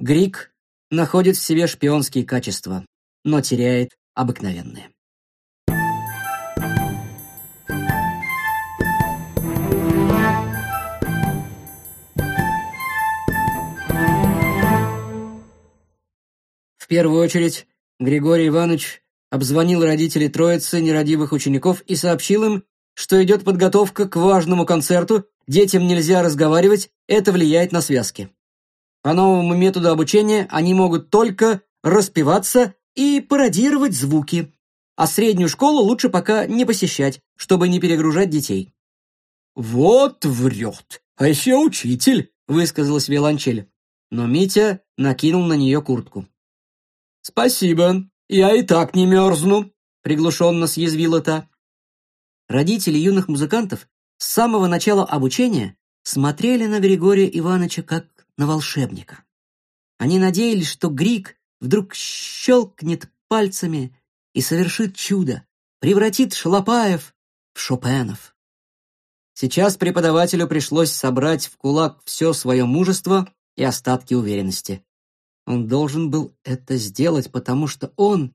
Грик находит в себе шпионские качества, но теряет обыкновенные. В первую очередь Григорий Иванович обзвонил родителей троицы нерадивых учеников и сообщил им, что идет подготовка к важному концерту, детям нельзя разговаривать, это влияет на связки. По новому методу обучения они могут только распеваться и пародировать звуки, а среднюю школу лучше пока не посещать, чтобы не перегружать детей. «Вот врет! А еще учитель!» — высказалась Виолончель. Но Митя накинул на нее куртку. «Спасибо, я и так не мерзну», — приглушенно съязвила та. Родители юных музыкантов с самого начала обучения смотрели на Григория Ивановича как на волшебника. Они надеялись, что Грик вдруг щелкнет пальцами и совершит чудо, превратит Шалопаев в Шопенов. Сейчас преподавателю пришлось собрать в кулак все свое мужество и остатки уверенности. Он должен был это сделать, потому что он,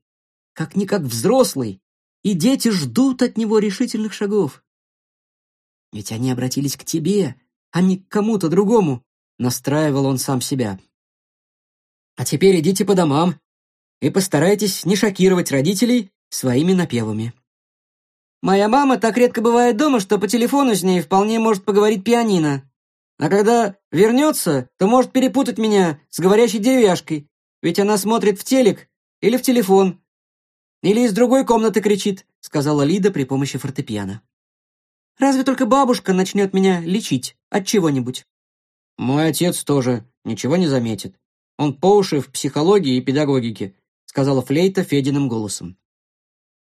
как-никак взрослый, и дети ждут от него решительных шагов. Ведь они обратились к тебе, а не к кому-то другому настраивал он сам себя. «А теперь идите по домам и постарайтесь не шокировать родителей своими напевами». «Моя мама так редко бывает дома, что по телефону с ней вполне может поговорить пианино. А когда вернется, то может перепутать меня с говорящей деревяшкой, ведь она смотрит в телек или в телефон, или из другой комнаты кричит», сказала Лида при помощи фортепиано. «Разве только бабушка начнет меня лечить от чего-нибудь». «Мой отец тоже ничего не заметит. Он по уши в психологии и педагогике», — сказала Флейта Фединым голосом.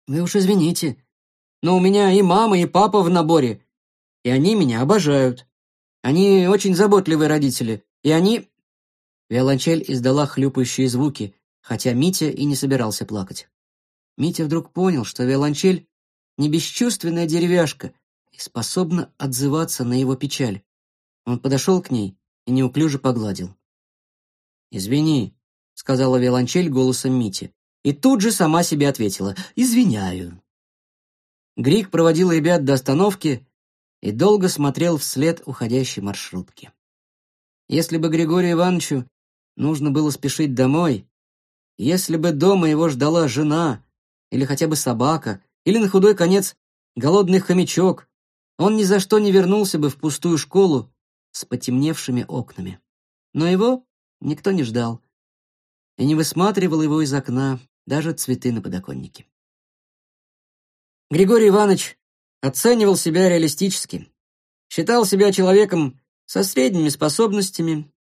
«Вы уж извините, но у меня и мама, и папа в наборе, и они меня обожают. Они очень заботливые родители, и они...» Виолончель издала хлюпающие звуки, хотя Митя и не собирался плакать. Митя вдруг понял, что виолончель — не бесчувственная деревяшка и способна отзываться на его печаль. Он подошел к ней и неуклюже погладил. «Извини», — сказала виолончель голосом Мити, и тут же сама себе ответила «Извиняю». Грик проводил ребят до остановки и долго смотрел вслед уходящей маршрутки. Если бы Григорию Ивановичу нужно было спешить домой, если бы дома его ждала жена или хотя бы собака, или на худой конец голодный хомячок, он ни за что не вернулся бы в пустую школу с потемневшими окнами. Но его никто не ждал и не высматривал его из окна, даже цветы на подоконнике. Григорий Иванович оценивал себя реалистически, считал себя человеком со средними способностями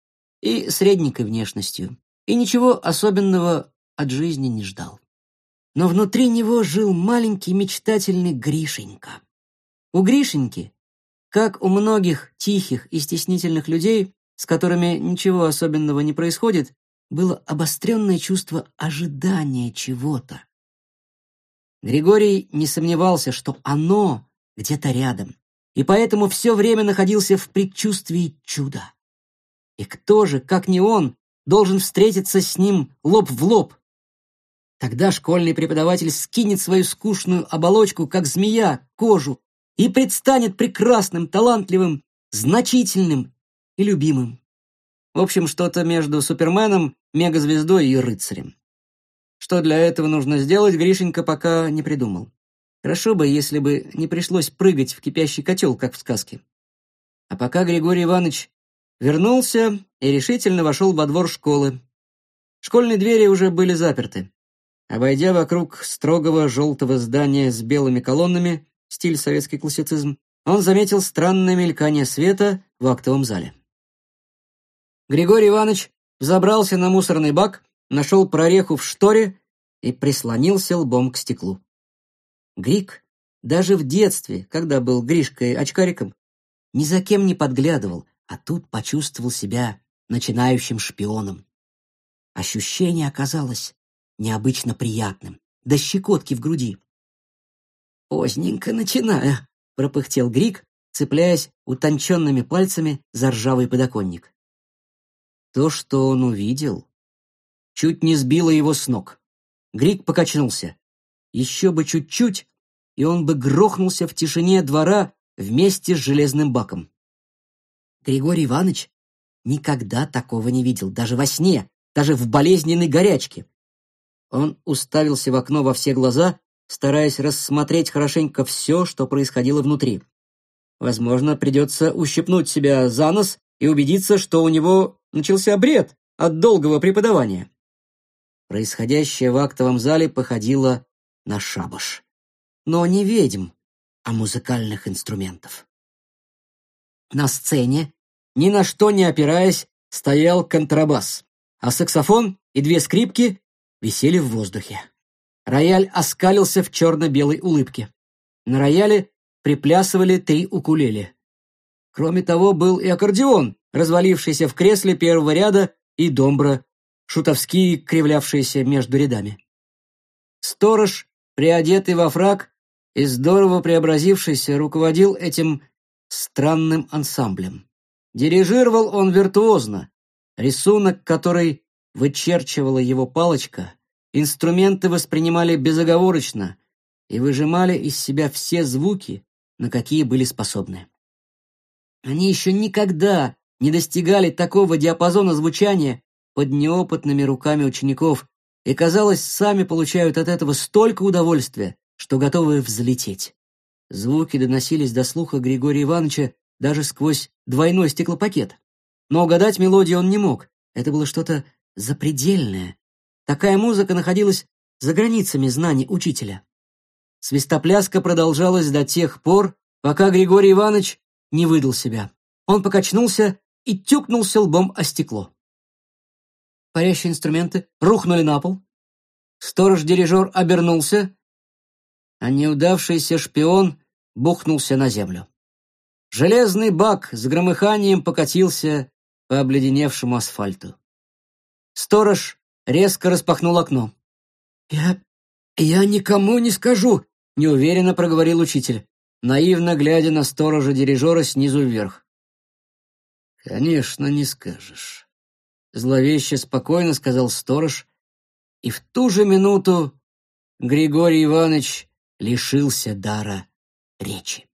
и средненькой внешностью, и ничего особенного от жизни не ждал. Но внутри него жил маленький мечтательный Гришенька. У Гришеньки как у многих тихих и стеснительных людей, с которыми ничего особенного не происходит, было обостренное чувство ожидания чего-то. Григорий не сомневался, что оно где-то рядом, и поэтому все время находился в предчувствии чуда. И кто же, как не он, должен встретиться с ним лоб в лоб? Тогда школьный преподаватель скинет свою скучную оболочку, как змея, кожу, и предстанет прекрасным, талантливым, значительным и любимым. В общем, что-то между Суперменом, мегазвездой и рыцарем. Что для этого нужно сделать, Гришенька пока не придумал. Хорошо бы, если бы не пришлось прыгать в кипящий котел, как в сказке. А пока Григорий Иванович вернулся и решительно вошел во двор школы. Школьные двери уже были заперты. Обойдя вокруг строгого желтого здания с белыми колоннами, стиль советский классицизм, он заметил странное мелькание света в актовом зале. Григорий Иванович забрался на мусорный бак, нашел прореху в шторе и прислонился лбом к стеклу. Грик даже в детстве, когда был Гришкой-очкариком, ни за кем не подглядывал, а тут почувствовал себя начинающим шпионом. Ощущение оказалось необычно приятным, до щекотки в груди. «Поздненько начинаю», — пропыхтел Грик, цепляясь утонченными пальцами за ржавый подоконник. То, что он увидел, чуть не сбило его с ног. Грик покачнулся. Еще бы чуть-чуть, и он бы грохнулся в тишине двора вместе с железным баком. Григорий Иванович никогда такого не видел, даже во сне, даже в болезненной горячке. Он уставился в окно во все глаза стараясь рассмотреть хорошенько все, что происходило внутри. Возможно, придется ущипнуть себя за нос и убедиться, что у него начался бред от долгого преподавания. Происходящее в актовом зале походило на шабаш. Но не ведьм, а музыкальных инструментов. На сцене, ни на что не опираясь, стоял контрабас, а саксофон и две скрипки висели в воздухе. Рояль оскалился в черно-белой улыбке. На рояле приплясывали три укулеле. Кроме того, был и аккордеон, развалившийся в кресле первого ряда, и домбра, шутовские, кривлявшиеся между рядами. Сторож, приодетый во фраг и здорово преобразившийся, руководил этим странным ансамблем. Дирижировал он виртуозно, рисунок, который вычерчивала его палочка, Инструменты воспринимали безоговорочно и выжимали из себя все звуки, на какие были способны. Они еще никогда не достигали такого диапазона звучания под неопытными руками учеников, и, казалось, сами получают от этого столько удовольствия, что готовы взлететь. Звуки доносились до слуха Григория Ивановича даже сквозь двойной стеклопакет. Но угадать мелодию он не мог. Это было что-то запредельное, Такая музыка находилась за границами знаний учителя. Свистопляска продолжалась до тех пор, пока Григорий Иванович не выдал себя. Он покачнулся и тюкнулся лбом о стекло. Парящие инструменты рухнули на пол. Сторож-дирижер обернулся, а неудавшийся шпион бухнулся на землю. Железный бак с громыханием покатился по обледеневшему асфальту. Сторож резко распахнул окно. «Я... я никому не скажу», — неуверенно проговорил учитель, наивно глядя на сторожа дирижера снизу вверх. «Конечно, не скажешь», — зловеще спокойно сказал сторож, и в ту же минуту Григорий Иванович лишился дара речи.